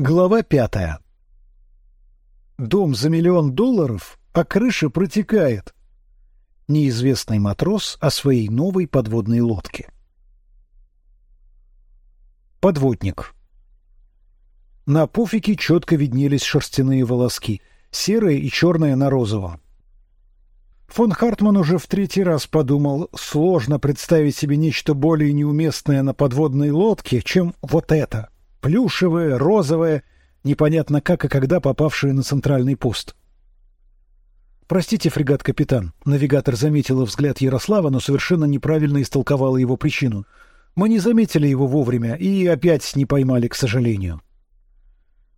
Глава пятая. Дом за миллион долларов, а крыша протекает. Неизвестный матрос о своей новой подводной лодке. Подводник. На пуфике четко виднелись шерстяные волоски, серые и черные на розовом. Фон Хартман уже в третий раз подумал, сложно представить себе нечто более неуместное на подводной лодке, чем вот это — плюшевые, розовые, непонятно как и когда попавшие на центральный пост. Простите, фрегат-капитан, навигатор заметила взгляд Ярослава, но совершенно неправильно истолковала его причину. Мы не заметили его вовремя и опять не поймали, к сожалению.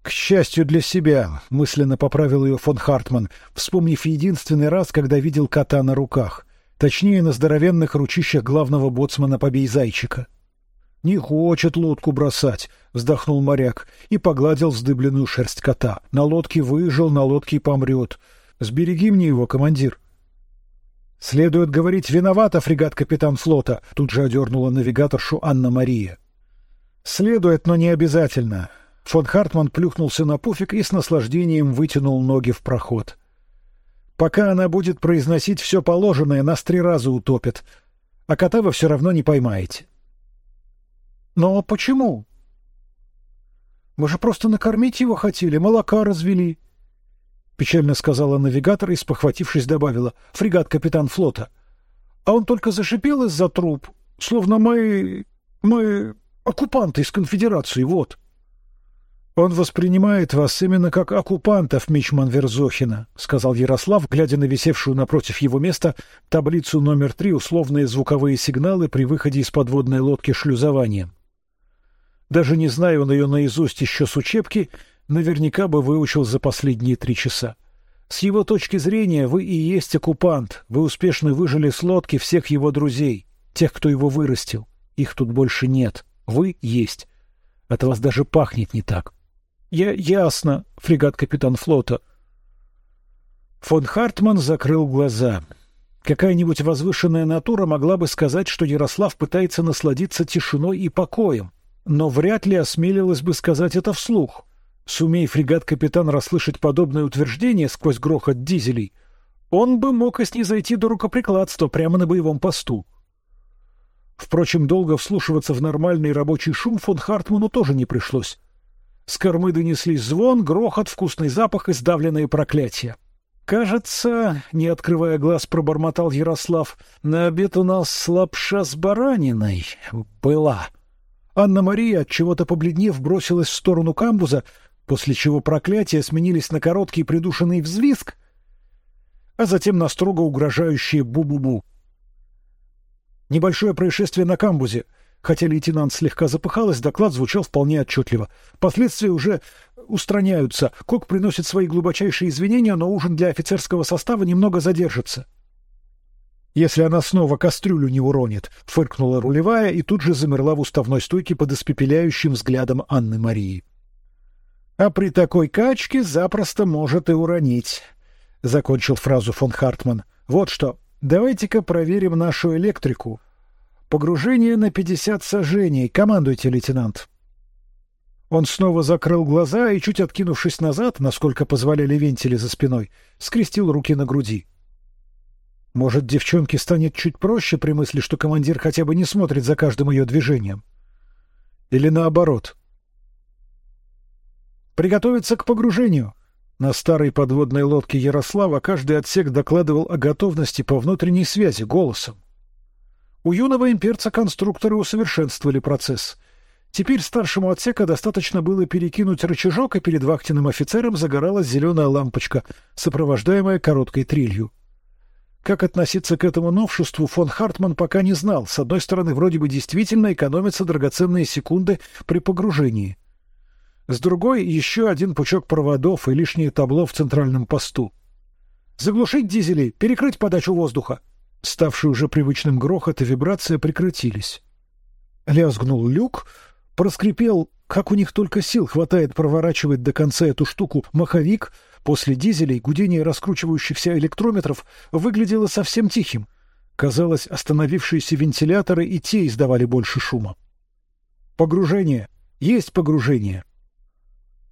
К счастью для себя, мысленно поправил ее фон Хартман, вспомнив единственный раз, когда видел кота на руках, точнее на здоровенных ручищах главного боцмана побей зайчика. Не хочет лодку бросать, вздохнул моряк и погладил вздыбленную шерсть кота. На лодке выжил, на лодке помрет. Сбереги мне его, командир. Следует говорить виновата фрегат капитан флота. Тут же одернула навигаторшу Анна Мария. Следует, но не обязательно. Фон Хартман плюхнулся на пуфик и с наслаждением вытянул ноги в проход. Пока она будет произносить все положенное, нас три раза утопит, а кота вы все равно не поймаете. Но почему? Мы же просто накормить его хотели, молока развели. Печально сказала навигатор и, спохватившись, добавила: "Фрегат капитан флота". А он только зашипел из-за труб, словно мы мы оккупанты из конфедерации, вот. Он воспринимает вас именно как оккупантов, мичман Верзохина, сказал Ярослав, глядя на висевшую напротив его места таблицу номер три условные звуковые сигналы при выходе из подводной лодки шлюзованием. Даже не зная он ее наизусть еще с учебки, наверняка бы выучил за последние три часа. С его точки зрения вы и есть оккупант. Вы успешно выжили с лодки всех его друзей, тех, кто его вырастил. Их тут больше нет. Вы есть. От вас даже пахнет не так. Я ясно, фрегат-капитан флота. Фон Хартман закрыл глаза. Какая-нибудь возвышенная натура могла бы сказать, что Ярослав пытается насладиться тишиной и покоем но вряд ли осмелилась бы сказать это вслух. Сумей фрегат-капитан расслышать подобное утверждение сквозь грохот дизелей, он бы мог и снизойти до рукоприкладства прямо на боевом посту. Впрочем, долго вслушиваться в нормальный рабочий шум фон Хартману тоже не пришлось. С кормы донеслись звон, грохот, вкусный запах и сдавленные проклятия. Кажется, не открывая глаз, пробормотал Ярослав: "На обед у нас лапша с бараниной была". Анна-Мария, от чего-то побледнев, бросилась в сторону камбуза, после чего проклятия сменились на короткий придушенный взвизг, а затем на строго угрожающее бу-бу-бу. Небольшое происшествие на камбузе. Хотя лейтенант слегка запыхалась, доклад звучал вполне отчетливо. Последствия уже устраняются. Кок приносит свои глубочайшие извинения, но ужин для офицерского состава немного задержится. Если она снова кастрюлю не уронит, фыркнула рулевая и тут же замерла в уставной стойке под испепеляющим взглядом Анны Марии. А при такой качке запросто может и уронить, закончил фразу фон Хартман. Вот что, давайте-ка проверим нашу электрику. Погружение на пятьдесят сажений. Командуйте, лейтенант. Он снова закрыл глаза и, чуть откинувшись назад, насколько позволяли вентили за спиной, скрестил руки на груди. Может, девчонке станет чуть проще при мысли, что командир хотя бы не смотрит за каждым ее движением. Или наоборот. Приготовиться к погружению. На старой подводной лодке Ярослава каждый отсек докладывал о готовности по внутренней связи голосом. У юного имперца конструкторы усовершенствовали процесс. Теперь старшему отсека достаточно было перекинуть рычажок, и перед вахтенным офицером загоралась зеленая лампочка, сопровождаемая короткой трелью. Как относиться к этому новшеству, фон Хартман пока не знал. С одной стороны, вроде бы действительно экономятся драгоценные секунды при погружении. С другой, еще один пучок проводов и лишнее табло в центральном посту. Заглушить дизели, перекрыть подачу воздуха. Ставшие уже привычным грохот и вибрация прекратились. Лязгнул люк, проскрипел, как у них только сил хватает проворачивать до конца эту штуку, маховик — После дизелей гудение раскручивающихся электрометров выглядело совсем тихим. Казалось, остановившиеся вентиляторы и те издавали больше шума. Погружение. Есть погружение.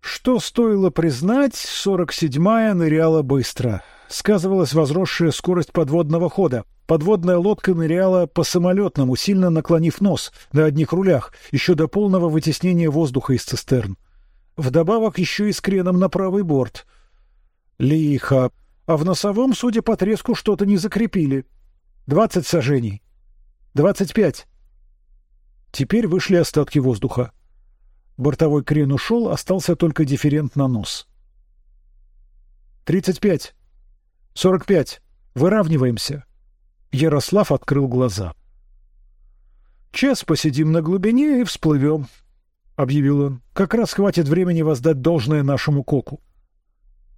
Что стоило признать, сорок седьмая ныряла быстро. Сказывалась возросшая скорость подводного хода. Подводная лодка ныряла по самолетному, сильно наклонив нос на одних рулях, еще до полного вытеснения воздуха из цистерн. Вдобавок еще и с креном на правый борт. Лихо. А в носовом, судя по треску, что-то не закрепили. Двадцать сажений. Двадцать пять. Теперь вышли остатки воздуха. Бортовой крен ушел, остался только дифферент на нос. Тридцать пять. Сорок пять. Выравниваемся. Ярослав открыл глаза. Час посидим на глубине и всплывем, объявил он. Как раз хватит времени воздать должное нашему коку.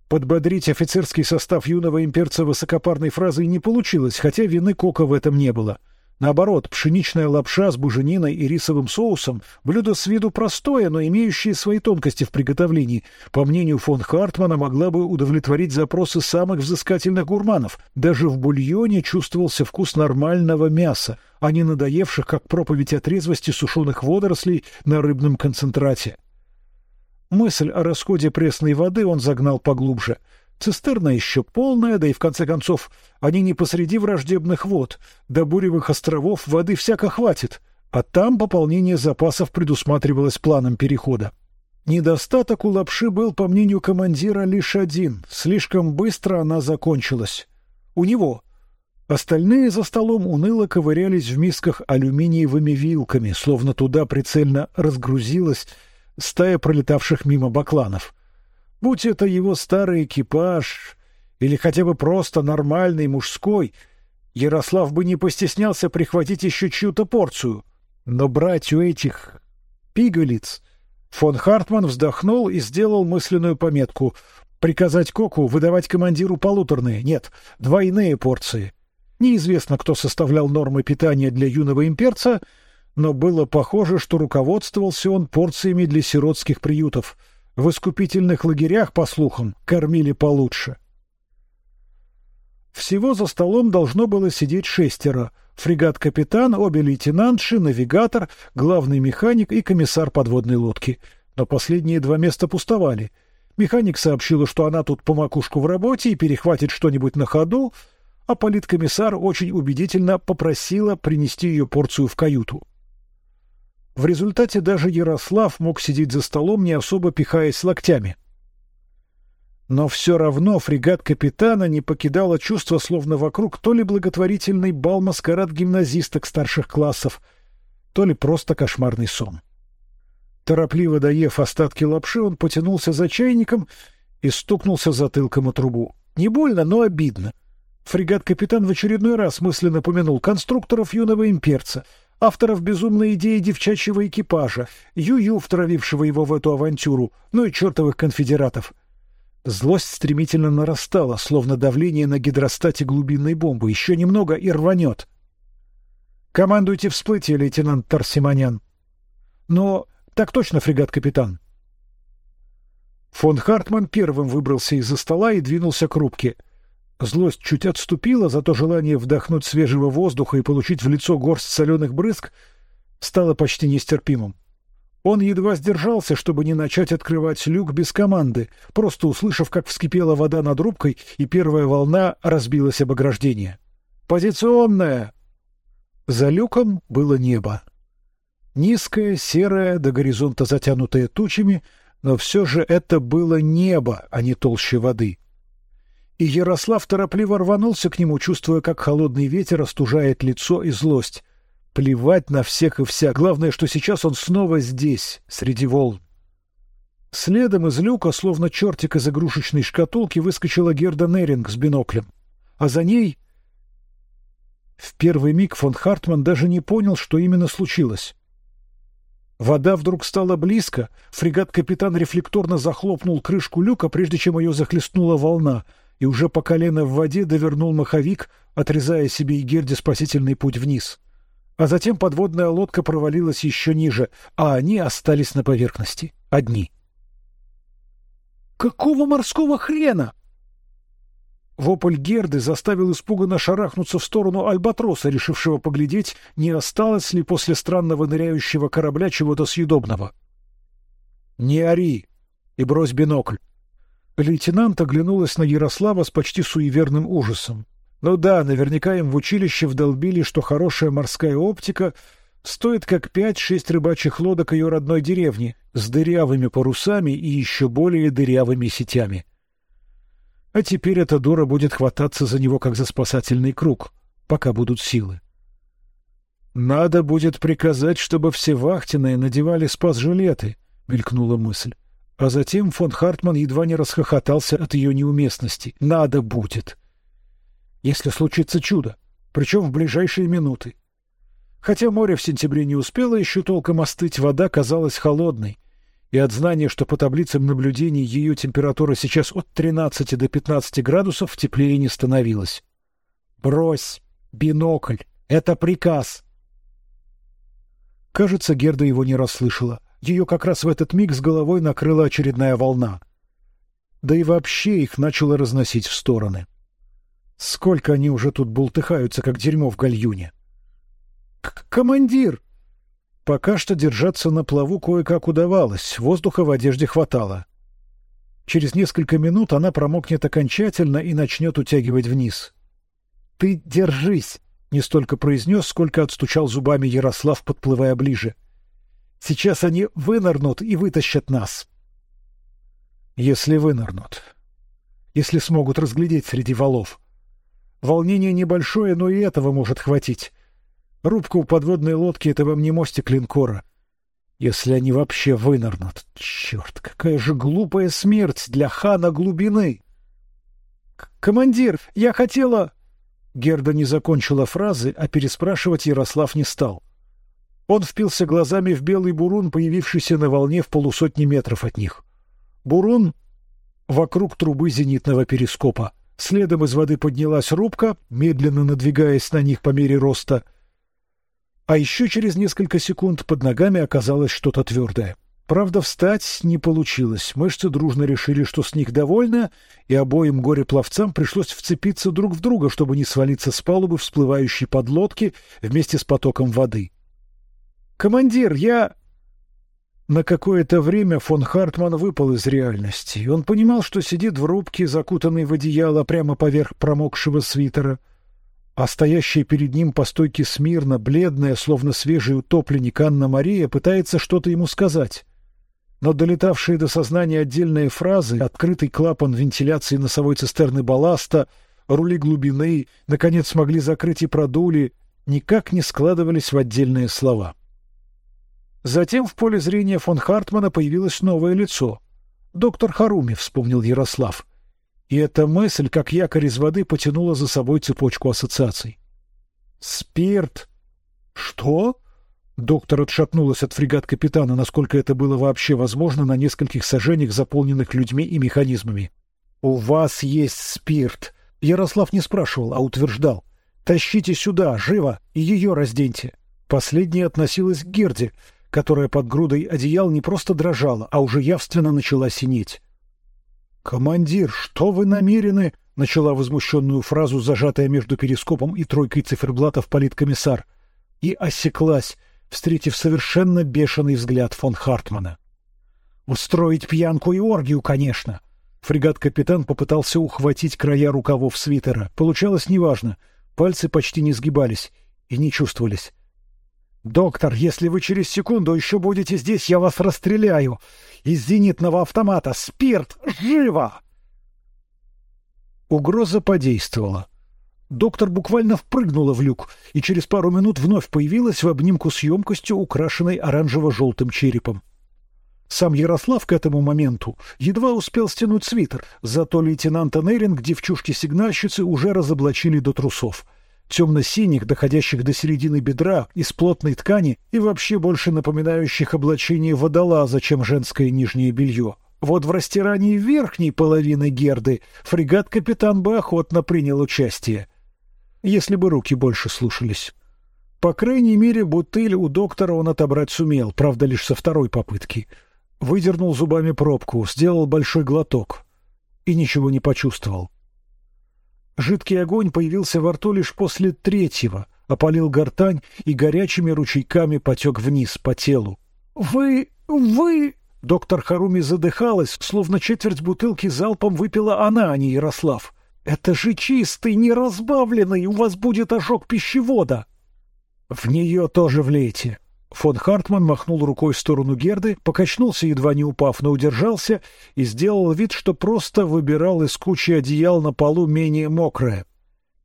Подбодрить офицерский состав юного имперца высокопарной фразой не получилось, хотя вины кока в этом не было. Наоборот, пшеничная лапша с бужениной и рисовым соусом — блюдо с виду простое, но имеющее свои тонкости в приготовлении. По мнению фон Хартмана, могла бы удовлетворить запросы самых взыскательных гурманов. Даже в бульоне чувствовался вкус нормального мяса, а не надоевших, как проповедь о трезвости сушеных водорослей на рыбном концентрате. Мысль о расходе пресной воды он загнал поглубже — Цистерна еще полная, да и в конце концов они не посреди враждебных вод. До буревых островов воды всяко хватит, а там пополнение запасов предусматривалось планом перехода. Недостаток у лапши был, по мнению командира, лишь один: слишком быстро она закончилась. У него. Остальные за столом уныло ковырялись в мисках алюминиевыми вилками, словно туда прицельно разгрузилась стая пролетавших мимо бакланов. Будь это его старый экипаж или хотя бы просто нормальный мужской, Ярослав бы не постеснялся прихватить еще чью-то порцию. Но брать у этих пигалиц... Фон Хартман вздохнул и сделал мысленную пометку: приказать Коку выдавать командиру полуторные, нет, двойные порции. Неизвестно, кто составлял нормы питания для юного имперца, но было похоже, что руководствовался он порциями для сиротских приютов. В искупительных лагерях, по слухам, кормили получше. Всего за столом должно было сидеть шестеро: фрегат-капитан, обе лейтенантши, навигатор, главный механик и комиссар подводной лодки. Но последние два места пустовали. Механик сообщила, что она тут по макушку в работе и перехватит что-нибудь на ходу, а политкомиссар очень убедительно попросила принести ее порцию в каюту. В результате даже Ярослав мог сидеть за столом, не особо пихаясь локтями. Но все равно фрегат капитана не покидало чувство, словно вокруг то ли благотворительный бал маскарад гимназисток старших классов, то ли просто кошмарный сон. Торопливо доев остатки лапши, он потянулся за чайником и стукнулся затылком о трубу. Не больно, но обидно. Фрегат-капитан в очередной раз мысленно помянул конструкторов юного имперца — авторов безумной идеи девчачьего экипажа, Ю-Ю, втравившего его в эту авантюру, ну и чертовых конфедератов. Злость стремительно нарастала, словно давление на гидростате глубинной бомбы. Еще немного и рванет. Командуйте всплытие, лейтенант Тарсиманян. Но так точно, фрегат-капитан. Фон Хартман первым выбрался из-за стола и двинулся к рубке. Злость чуть отступила, зато желание вдохнуть свежего воздуха и получить в лицо горсть соленых брызг стало почти нестерпимым. Он едва сдержался, чтобы не начать открывать люк без команды, просто услышав, как вскипела вода над рубкой, и первая волна разбилась об ограждение. Позиционная. За люком было небо, низкое, серое, до горизонта затянутое тучами, но все же это было небо, а не толще воды и Ярослав торопливо рванулся к нему, чувствуя, как холодный ветер остужает лицо и злость. Плевать на всех и вся. Главное, что сейчас он снова здесь, среди волн. Следом из люка, словно чертик из игрушечной шкатулки, выскочила Герда Неринг с биноклем, а за ней в первый миг фон Хартман даже не понял, что именно случилось. Вода вдруг стала близко. Фрегат-капитан рефлекторно захлопнул крышку люка, прежде чем ее захлестнула волна и уже по колено в воде довернул маховик, отрезая себе и Герде спасительный путь вниз. А затем подводная лодка провалилась еще ниже, а они остались на поверхности, одни. Какого морского хрена? Вопль Герды заставил испуганно шарахнуться в сторону альбатроса, решившего поглядеть, не осталось ли после странного ныряющего корабля чего-то съедобного. Не ори, и брось бинокль. Лейтенант оглянулась на Ярослава с почти суеверным ужасом. Ну да, наверняка им в училище вдолбили, что хорошая морская оптика стоит как пять-шесть рыбачьих лодок ее родной деревни с дырявыми парусами и еще более дырявыми сетями. А теперь эта дура будет хвататься за него как за спасательный круг, пока будут силы. Надо будет приказать, чтобы все вахтенные надевали спас-жилеты, мелькнула мысль. А затем фон Хартман едва не расхохотался от ее неуместности. Надо будет. Если случится чудо, причем в ближайшие минуты. Хотя море в сентябре не успело еще толком остыть, вода казалась холодной, и от знания, что по таблицам наблюдений ее температура сейчас от 13 до 15 градусов, теплее не становилась. Брось бинокль, это приказ. Кажется, Герда его не расслышала. Ее как раз в этот миг с головой накрыла очередная волна. Да и вообще их начало разносить в стороны. Сколько они уже тут бултыхаются, как дерьмо в гальюне. Командир! Пока что держаться на плаву кое-как удавалось, воздуха в одежде хватало. Через несколько минут она промокнет окончательно и начнет утягивать вниз. Ты держись, не столько произнес, сколько отстучал зубами Ярослав, подплывая ближе. Сейчас они вынырнут и вытащат нас. Если вынырнут, если смогут разглядеть среди валов. Волнение небольшое, но и этого может хватить. Рубка у подводной лодки — это вам не мостик линкора. Если они вообще вынырнут. Черт, какая же глупая смерть для хана глубины! «Командир, я хотела...» Герда не закончила фразы, а переспрашивать Ярослав не стал. Он впился глазами в белый бурун, появившийся на волне в полусотни метров от них. Бурун вокруг трубы зенитного перископа. Следом из воды поднялась рубка, медленно надвигаясь на них по мере роста — а еще через несколько секунд под ногами оказалось что-то твердое. Правда, встать не получилось. Мышцы дружно решили, что с них довольно, и обоим горе-пловцам пришлось вцепиться друг в друга, чтобы не свалиться с палубы всплывающей подлодки вместе с потоком воды. Командир, я на какое-то время фон Хартман выпал из реальности. Он понимал, что сидит в рубке, закутанный в одеяло прямо поверх промокшего свитера а стоящая перед ним по стойке смирно, бледная, словно свежий утопленник Анна Мария, пытается что-то ему сказать. Но долетавшие до сознания отдельные фразы, открытый клапан вентиляции носовой цистерны балласта, рули глубины, наконец смогли закрыть и продули, никак не складывались в отдельные слова. Затем в поле зрения фон Хартмана появилось новое лицо. Доктор Харуми, вспомнил Ярослав. И эта мысль, как якорь из воды, потянула за собой цепочку ассоциаций. Спирт. Что? Доктор отшатнулась от фрегат капитана, насколько это было вообще возможно на нескольких сажениях, заполненных людьми и механизмами. У вас есть спирт. Ярослав не спрашивал, а утверждал. Тащите сюда, живо, и ее разденьте. Последняя относилась к Герде, которая под грудой одеял не просто дрожала, а уже явственно начала синеть. Командир, что вы намерены? начала возмущенную фразу, зажатая между перископом и тройкой циферблатов политкомиссар, и осеклась, встретив совершенно бешеный взгляд фон Хартмана. Устроить пьянку и оргию, конечно. Фрегат-капитан попытался ухватить края рукавов свитера. Получалось неважно. Пальцы почти не сгибались и не чувствовались. Доктор, если вы через секунду еще будете здесь, я вас расстреляю из зенитного автомата. Спирт, живо! Угроза подействовала. Доктор буквально впрыгнула в люк и через пару минут вновь появилась в обнимку с емкостью, украшенной оранжево-желтым черепом. Сам Ярослав к этому моменту едва успел стянуть свитер, зато лейтенанта Неринг девчушки-сигнальщицы уже разоблачили до трусов — темно-синих, доходящих до середины бедра, из плотной ткани и вообще больше напоминающих облачение водолаза, чем женское нижнее белье. Вот в растирании верхней половины герды фрегат-капитан бы охотно принял участие, если бы руки больше слушались. По крайней мере, бутыль у доктора он отобрать сумел, правда, лишь со второй попытки. Выдернул зубами пробку, сделал большой глоток и ничего не почувствовал. Жидкий огонь появился во рту лишь после третьего, опалил гортань и горячими ручейками потек вниз по телу. Вы, вы! Доктор Харуми задыхалась, словно четверть бутылки залпом выпила она, а не Ярослав. Это же чистый, неразбавленный, у вас будет ожог пищевода. В нее тоже влейте. Фон Хартман махнул рукой в сторону Герды, покачнулся, едва не упав, но удержался и сделал вид, что просто выбирал из кучи одеял на полу менее мокрое.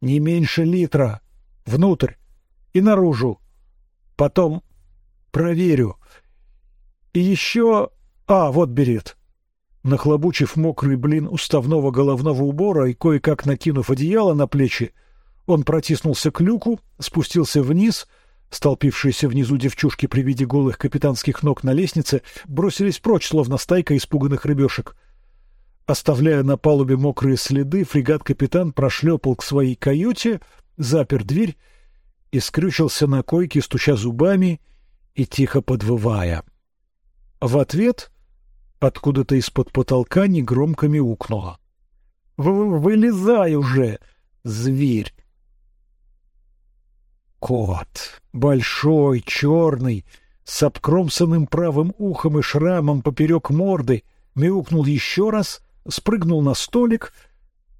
Не меньше литра. Внутрь и наружу. Потом проверю. И еще... А, вот берет. Нахлобучив мокрый блин уставного головного убора и кое-как накинув одеяло на плечи, он протиснулся к люку, спустился вниз. Столпившиеся внизу девчушки при виде голых капитанских ног на лестнице бросились прочь, словно стайка испуганных рыбешек. Оставляя на палубе мокрые следы, фрегат-капитан прошлепал к своей каюте, запер дверь и скрючился на койке, стуча зубами и тихо подвывая. В ответ откуда-то из-под потолка негромко мяукнуло. «Вылезай уже, зверь!» Кот, большой, черный, с обкромсанным правым ухом и шрамом поперек морды, мяукнул еще раз, спрыгнул на столик,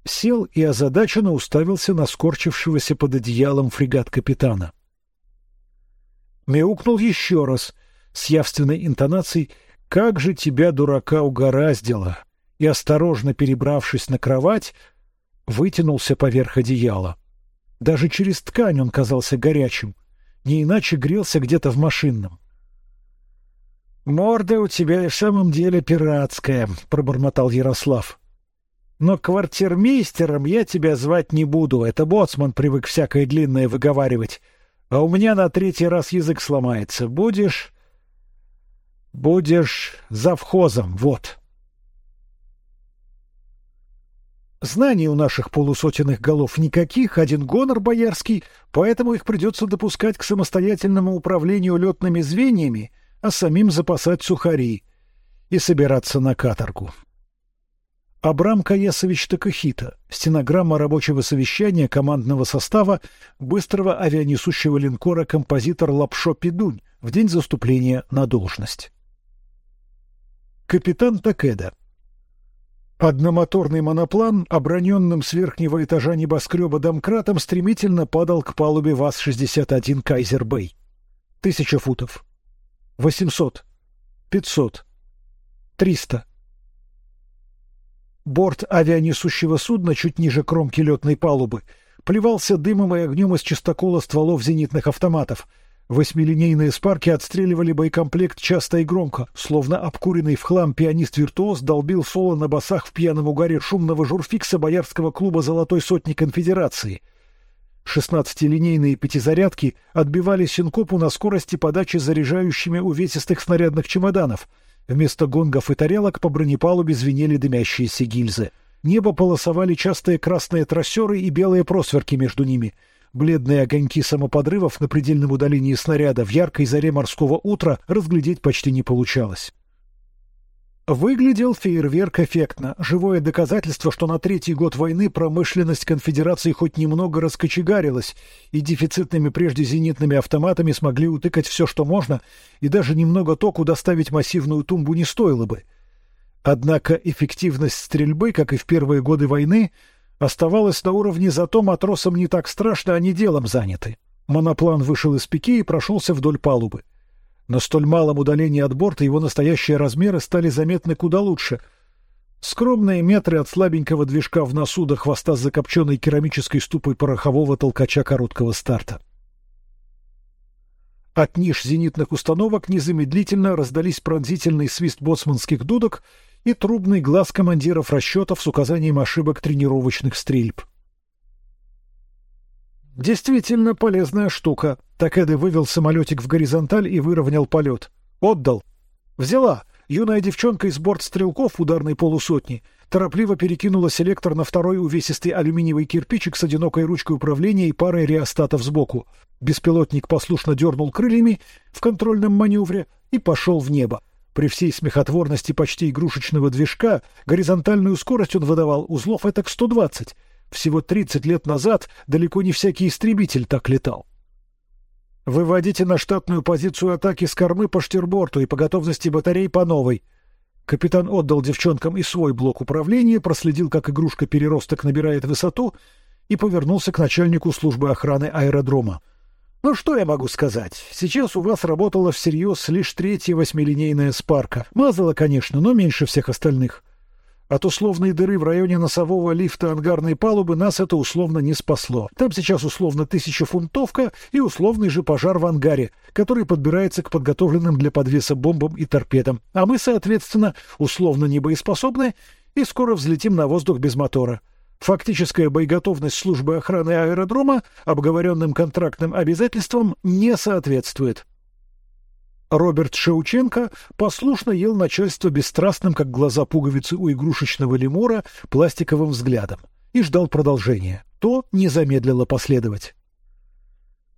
сел и озадаченно уставился на скорчившегося под одеялом фрегат капитана. Мяукнул еще раз с явственной интонацией «Как же тебя, дурака, угораздило!» и, осторожно перебравшись на кровать, вытянулся поверх одеяла. Даже через ткань он казался горячим, не иначе грелся где-то в машинном. «Морда у тебя и в самом деле пиратская», — пробормотал Ярослав. «Но квартирмейстером я тебя звать не буду, это боцман привык всякое длинное выговаривать, а у меня на третий раз язык сломается. Будешь Будешь завхозом, вот. Знаний у наших полусотенных голов никаких, один гонор боярский, поэтому их придется допускать к самостоятельному управлению летными звеньями, а самим запасать сухари и собираться на каторгу. Абрам Каясович Такахита, стенограмма рабочего совещания командного состава быстрого авианесущего линкора «Композитор Лапшо Пидунь» в день заступления на должность. Капитан Такеда. Одномоторный моноплан, оброненным с верхнего этажа небоскреба домкратом, стремительно падал к палубе ВАЗ-61 «Кайзер Бэй». Тысяча футов. Восемьсот. Пятьсот. Триста. Борт авианесущего судна чуть ниже кромки летной палубы плевался дымом и огнем из чистокола стволов зенитных автоматов — Восьмилинейные спарки отстреливали боекомплект часто и громко, словно обкуренный в хлам пианист-виртуоз долбил соло на басах в пьяном угаре шумного журфикса боярского клуба Золотой сотни конфедерации. Шестнадцатилинейные пятизарядки отбивали синкопу на скорости подачи заряжающими увесистых снарядных чемоданов. Вместо гонгов и тарелок по бронепалубе звенели дымящиеся гильзы. Небо полосовали частые красные трассеры и белые просверки между ними — Бледные огоньки самоподрывов на предельном удалении снаряда в яркой заре морского утра разглядеть почти не получалось. Выглядел фейерверк эффектно, живое доказательство, что на третий год войны промышленность конфедерации хоть немного раскочегарилась, и дефицитными прежде зенитными автоматами смогли утыкать все, что можно, и даже немного току доставить массивную тумбу не стоило бы. Однако эффективность стрельбы, как и в первые годы войны, оставалось на уровне, зато матросам не так страшно, они делом заняты. Моноплан вышел из пике и прошелся вдоль палубы. На столь малом удалении от борта его настоящие размеры стали заметны куда лучше. Скромные метры от слабенького движка в носу до хвоста с закопченной керамической ступой порохового толкача короткого старта. От ниш зенитных установок незамедлительно раздались пронзительный свист боцманских дудок и трубный глаз командиров расчетов с указанием ошибок тренировочных стрельб. Действительно полезная штука. Такеды вывел самолетик в горизонталь и выровнял полет. Отдал. Взяла. Юная девчонка из борт стрелков ударной полусотни торопливо перекинула селектор на второй увесистый алюминиевый кирпичик с одинокой ручкой управления и парой реостатов сбоку. Беспилотник послушно дернул крыльями в контрольном маневре и пошел в небо. При всей смехотворности почти игрушечного движка горизонтальную скорость он выдавал узлов этак 120. Всего 30 лет назад далеко не всякий истребитель так летал. Выводите на штатную позицию атаки с кормы по штирборту и по готовности батарей по новой. Капитан отдал девчонкам и свой блок управления, проследил, как игрушка-переросток набирает высоту, и повернулся к начальнику службы охраны аэродрома. Ну что я могу сказать? Сейчас у вас работала всерьез лишь третья восьмилинейная спарка. Мазала, конечно, но меньше всех остальных. От условной дыры в районе носового лифта ангарной палубы нас это условно не спасло. Там сейчас условно тысячефунтовка и условный же пожар в ангаре, который подбирается к подготовленным для подвеса бомбам и торпедам. А мы, соответственно, условно небоеспособны и скоро взлетим на воздух без мотора. Фактическая боеготовность службы охраны аэродрома обговоренным контрактным обязательствам не соответствует. Роберт Шеученко послушно ел начальство бесстрастным, как глаза пуговицы у игрушечного лемура, пластиковым взглядом и ждал продолжения. То не замедлило последовать.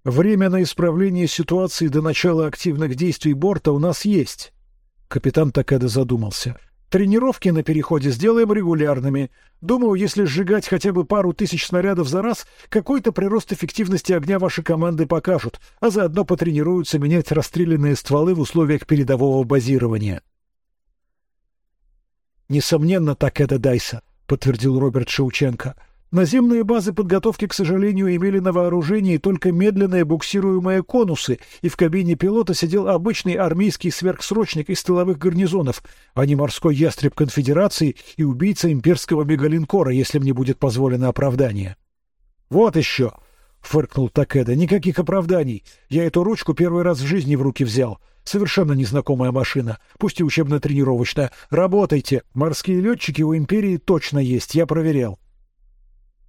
Время на исправление ситуации до начала активных действий борта у нас есть. Капитан Такеда задумался. Тренировки на переходе сделаем регулярными. Думаю, если сжигать хотя бы пару тысяч снарядов за раз, какой-то прирост эффективности огня ваши команды покажут, а заодно потренируются менять расстрелянные стволы в условиях передового базирования. Несомненно, так это Дайса, подтвердил Роберт Шаученко. Наземные базы подготовки, к сожалению, имели на вооружении только медленные буксируемые конусы, и в кабине пилота сидел обычный армейский сверхсрочник из тыловых гарнизонов, а не морской ястреб конфедерации и убийца имперского мегалинкора, если мне будет позволено оправдание. Вот еще, фыркнул Такеда. Никаких оправданий. Я эту ручку первый раз в жизни в руки взял. Совершенно незнакомая машина, пусть и учебно-тренировочная. Работайте. Морские летчики у империи точно есть, я проверял.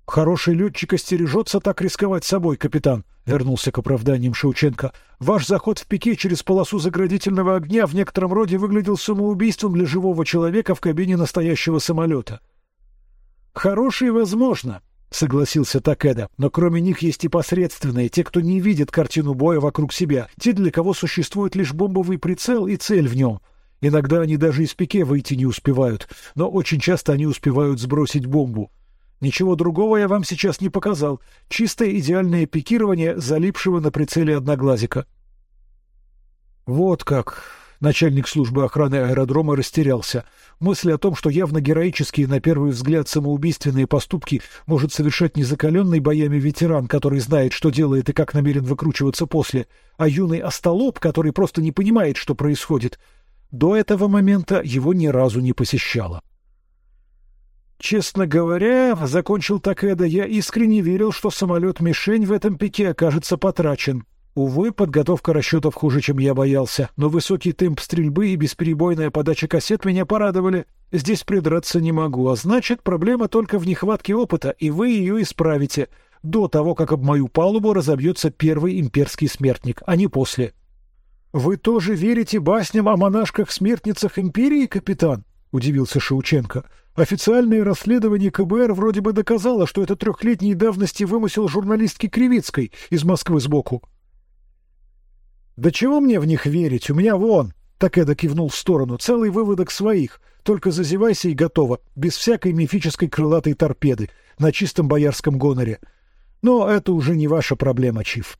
Хороший летчик остережется так рисковать собой, капитан. Вернулся к оправданиям Шевченко. Ваш заход в пике через полосу заградительного огня в некотором роде выглядел самоубийством для живого человека в кабине настоящего самолета. Хороший, возможно, согласился Такеда. Но кроме них есть и посредственные, те, кто не видит картину боя вокруг себя, те, для кого существует лишь бомбовый прицел и цель в нем. Иногда они даже из пике выйти не успевают, но очень часто они успевают сбросить бомбу. Ничего другого я вам сейчас не показал. Чистое идеальное пикирование залипшего на прицеле одноглазика. Вот как. Начальник службы охраны аэродрома растерялся. Мысль о том, что явно героические на первый взгляд самоубийственные поступки может совершать незакаленный боями ветеран, который знает, что делает и как намерен выкручиваться после, а юный остолоп, который просто не понимает, что происходит, до этого момента его ни разу не посещала. Честно говоря, закончил Такеда, я искренне верил, что самолет-мишень в этом пике окажется потрачен. Увы, подготовка расчетов хуже, чем я боялся, но высокий темп стрельбы и бесперебойная подача кассет меня порадовали. Здесь придраться не могу, а значит, проблема только в нехватке опыта, и вы ее исправите до того, как об мою палубу разобьется первый имперский смертник, а не после. Вы тоже верите басням о монашках-смертницах империи, капитан? удивился Шаученко. Официальное расследование КБР вроде бы доказало, что это трехлетней давности вымысел журналистки Кривицкой из Москвы сбоку. Да чего мне в них верить? У меня вон, так это кивнул в сторону, целый выводок своих. Только зазевайся и готово, без всякой мифической крылатой торпеды, на чистом боярском гоноре. Но это уже не ваша проблема, Чиф.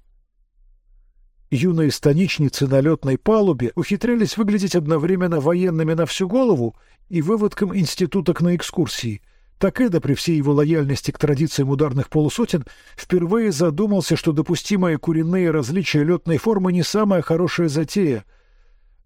Юные станичницы на летной палубе ухитрялись выглядеть одновременно военными на всю голову и выводком институток на экскурсии. Такеда, при всей его лояльности к традициям ударных полусотен, впервые задумался, что допустимые куренные различия летной формы не самая хорошая затея.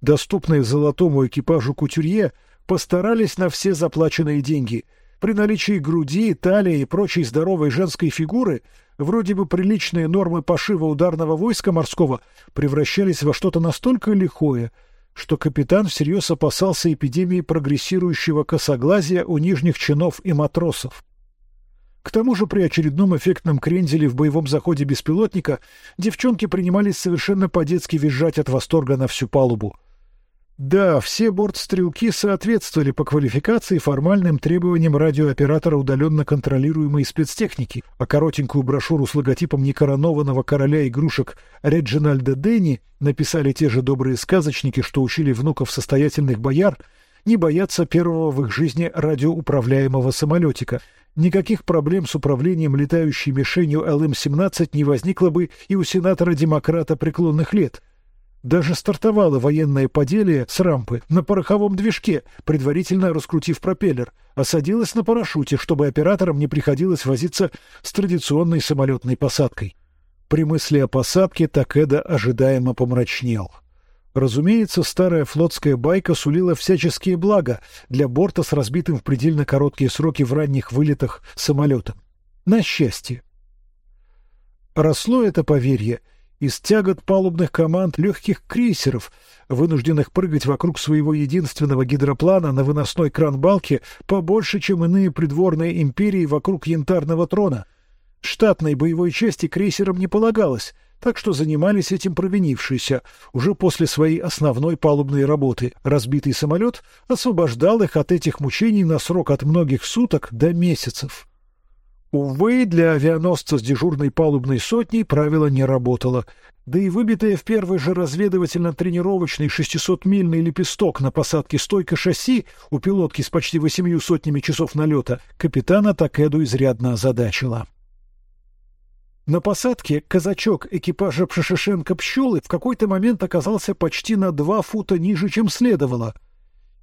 Доступные золотому экипажу кутюрье постарались на все заплаченные деньги. При наличии груди, талии и прочей здоровой женской фигуры вроде бы приличные нормы пошива ударного войска морского превращались во что-то настолько лихое, что капитан всерьез опасался эпидемии прогрессирующего косоглазия у нижних чинов и матросов. К тому же при очередном эффектном кренделе в боевом заходе беспилотника девчонки принимались совершенно по-детски визжать от восторга на всю палубу. Да, все бортстрелки соответствовали по квалификации формальным требованиям радиооператора удаленно контролируемой спецтехники, а коротенькую брошюру с логотипом некоронованного короля игрушек Реджинальда Дэнни написали те же добрые сказочники, что учили внуков состоятельных бояр не бояться первого в их жизни радиоуправляемого самолетика. Никаких проблем с управлением летающей мишенью ЛМ-17 не возникло бы и у сенатора-демократа преклонных лет — Даже стартовало военное поделие с рампы на пороховом движке, предварительно раскрутив пропеллер, а садилась на парашюте, чтобы операторам не приходилось возиться с традиционной самолетной посадкой. При мысли о посадке Такеда ожидаемо помрачнел. Разумеется, старая флотская байка сулила всяческие блага для борта с разбитым в предельно короткие сроки в ранних вылетах самолетом. На счастье. Росло это поверье из тягот палубных команд легких крейсеров, вынужденных прыгать вокруг своего единственного гидроплана на выносной кран-балке побольше, чем иные придворные империи вокруг янтарного трона. Штатной боевой части крейсерам не полагалось, так что занимались этим провинившиеся. Уже после своей основной палубной работы разбитый самолет освобождал их от этих мучений на срок от многих суток до месяцев. Увы, для авианосца с дежурной палубной сотней правило не работало. Да и выбитая в первый же разведывательно-тренировочный 600-мильный лепесток на посадке стойка шасси у пилотки с почти восемью сотнями часов налета капитана Такеду изрядно озадачила. На посадке казачок экипажа Пшешешенко Пщелы в какой-то момент оказался почти на два фута ниже, чем следовало,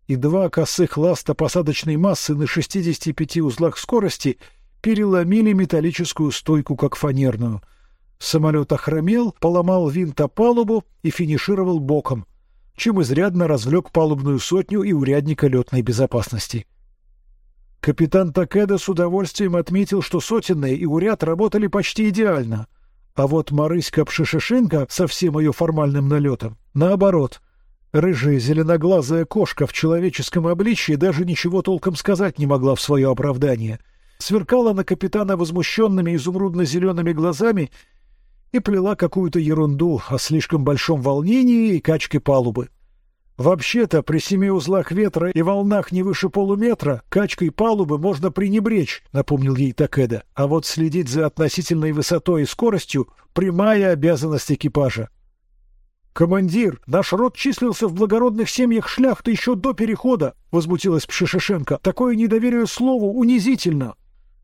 и два косых ласта посадочной массы на 65 узлах скорости — переломили металлическую стойку, как фанерную. Самолет охромел, поломал винт о палубу и финишировал боком, чем изрядно развлек палубную сотню и урядника летной безопасности. Капитан Такеда с удовольствием отметил, что сотенные и уряд работали почти идеально, а вот Марыська Пшишишенко со всем ее формальным налетом, наоборот, рыжая зеленоглазая кошка в человеческом обличье даже ничего толком сказать не могла в свое оправдание — сверкала на капитана возмущенными изумрудно-зелеными глазами и плела какую-то ерунду о слишком большом волнении и качке палубы. Вообще-то при семи узлах ветра и волнах не выше полуметра качкой палубы можно пренебречь, напомнил ей Такеда. А вот следить за относительной высотой и скоростью прямая обязанность экипажа. Командир, наш род числился в благородных семьях шляхты еще до перехода, возмутилась Пшишешенко. Такое недоверие слову унизительно.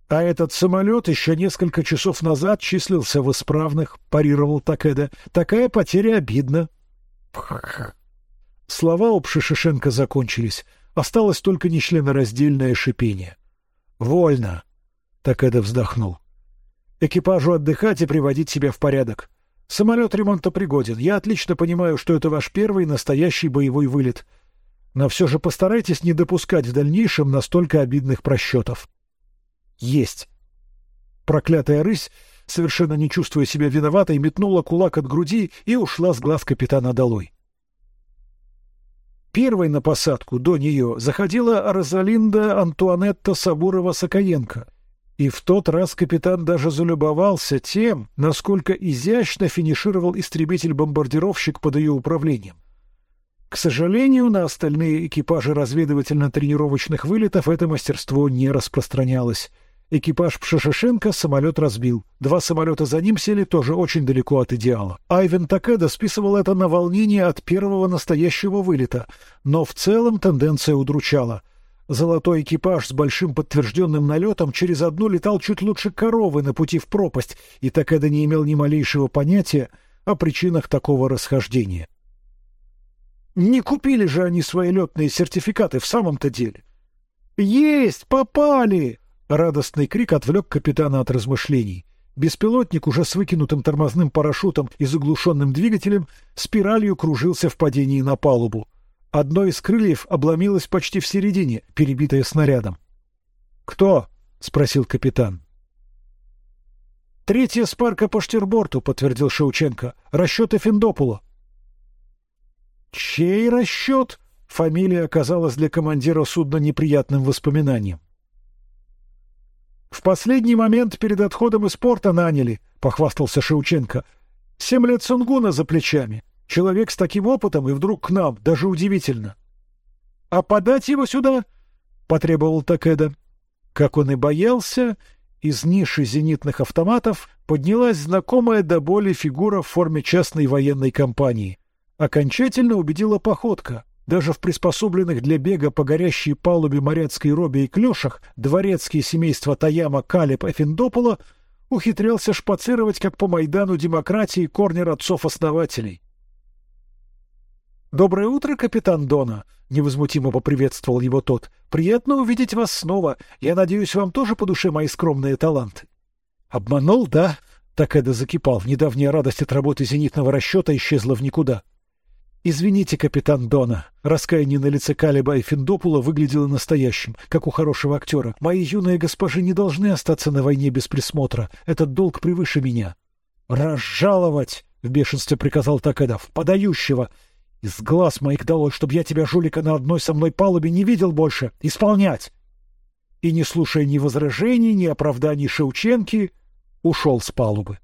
А этот самолет еще несколько часов назад числился в исправных, парировал Такеда. Такая потеря обидна. Слова у Пшишишенко закончились. Осталось только нечленораздельное шипение. Вольно. Такеда вздохнул. Экипажу отдыхать и приводить себя в порядок. Самолет ремонтопригоден. Я отлично понимаю, что это ваш первый настоящий боевой вылет. Но все же постарайтесь не допускать в дальнейшем настолько обидных просчетов. Есть. Проклятая рысь, совершенно не чувствуя себя виноватой, метнула кулак от груди и ушла с глаз капитана долой. Первой на посадку до нее заходила Розалинда Антуанетта Сабурова-Сокоенко. И в тот раз капитан даже залюбовался тем, насколько изящно финишировал истребитель-бомбардировщик под ее управлением. К сожалению, на остальные экипажи разведывательно-тренировочных вылетов это мастерство не распространялось. Экипаж Пшешешенко самолет разбил. Два самолета за ним сели тоже очень далеко от идеала. Айвен Такеда списывал это на волнение от первого настоящего вылета, но в целом тенденция удручала. Золотой экипаж с большим подтвержденным налетом через одну летал чуть лучше коровы на пути в пропасть, и Такеда не имел ни малейшего понятия о причинах такого расхождения. Не купили же они свои летные сертификаты в самом-то деле. Есть, попали! Радостный крик отвлек капитана от размышлений. Беспилотник уже с выкинутым тормозным парашютом и заглушенным двигателем спиралью кружился в падении на палубу. Одно из крыльев обломилось почти в середине, перебитое снарядом. Кто? спросил капитан. Третья спарка по штирборту, подтвердил Шаученко. Расчеты Финдопула. Чей расчет? Фамилия оказалась для командира судна неприятным воспоминанием. В последний момент перед отходом из порта наняли, похвастался Шевченко. Семь лет сунгуна за плечами. Человек с таким опытом и вдруг к нам, даже удивительно. А подать его сюда? потребовал Такеда. Как он и боялся, из ниши зенитных автоматов поднялась знакомая до боли фигура в форме частной военной компании. Окончательно убедила походка. Даже в приспособленных для бега по горящей палубе моряцкой робе и клешах дворецкие семейства Таяма, Калеб и Финдопола ухитрялся шпацировать как по Майдану демократии корнер отцов-основателей. «Доброе утро, капитан Дона!» — невозмутимо поприветствовал его тот. «Приятно увидеть вас снова. Я надеюсь, вам тоже по душе мои скромные таланты». «Обманул, да?» — Такеда закипал. Недавняя радость от работы зенитного расчета исчезла в никуда. «Извините, капитан Дона». Раскаяние на лице Калиба и Финдопула выглядело настоящим, как у хорошего актера. «Мои юные госпожи не должны остаться на войне без присмотра. Этот долг превыше меня». «Разжаловать!» — в бешенстве приказал Такедов. «Подающего! Из глаз моих долой, чтоб я тебя, жулика, на одной со мной палубе не видел больше. Исполнять!» И, не слушая ни возражений, ни оправданий Шеученки, ушел с палубы.